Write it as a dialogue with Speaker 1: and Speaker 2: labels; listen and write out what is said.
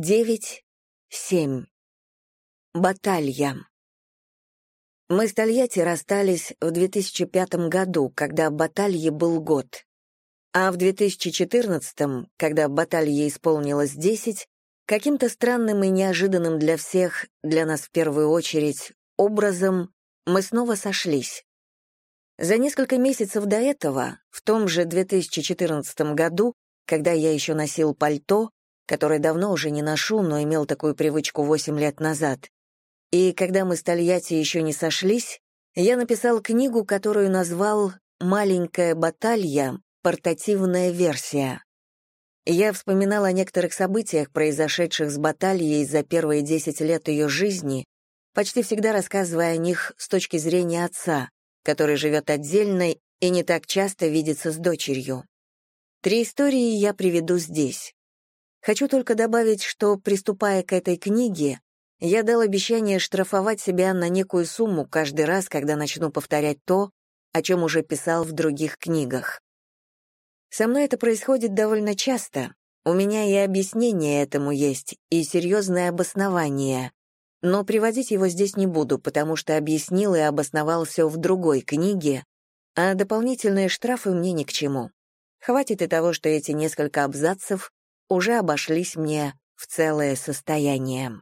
Speaker 1: Девять, семь. Баталья. Мы с Тольятти расстались в 2005 году, когда Баталье был год. А в 2014, когда Баталье исполнилось 10, каким-то странным и неожиданным для всех, для нас в первую очередь, образом мы снова сошлись. За несколько месяцев до этого, в том же 2014 году, когда я еще носил пальто, который давно уже не ношу, но имел такую привычку восемь лет назад. И когда мы с Тольятти еще не сошлись, я написал книгу, которую назвал «Маленькая баталья. Портативная версия». Я вспоминал о некоторых событиях, произошедших с батальей за первые десять лет ее жизни, почти всегда рассказывая о них с точки зрения отца, который живет отдельно и не так часто видится с дочерью. Три истории я приведу здесь. Хочу только добавить, что, приступая к этой книге, я дал обещание штрафовать себя на некую сумму каждый раз, когда начну повторять то, о чем уже писал в других книгах. Со мной это происходит довольно часто. У меня и объяснение этому есть, и серьезное обоснование. Но приводить его здесь не буду, потому что объяснил и обосновал все в другой книге, а дополнительные штрафы мне ни к чему. Хватит и того, что эти несколько абзацев уже обошлись мне в целое состояние.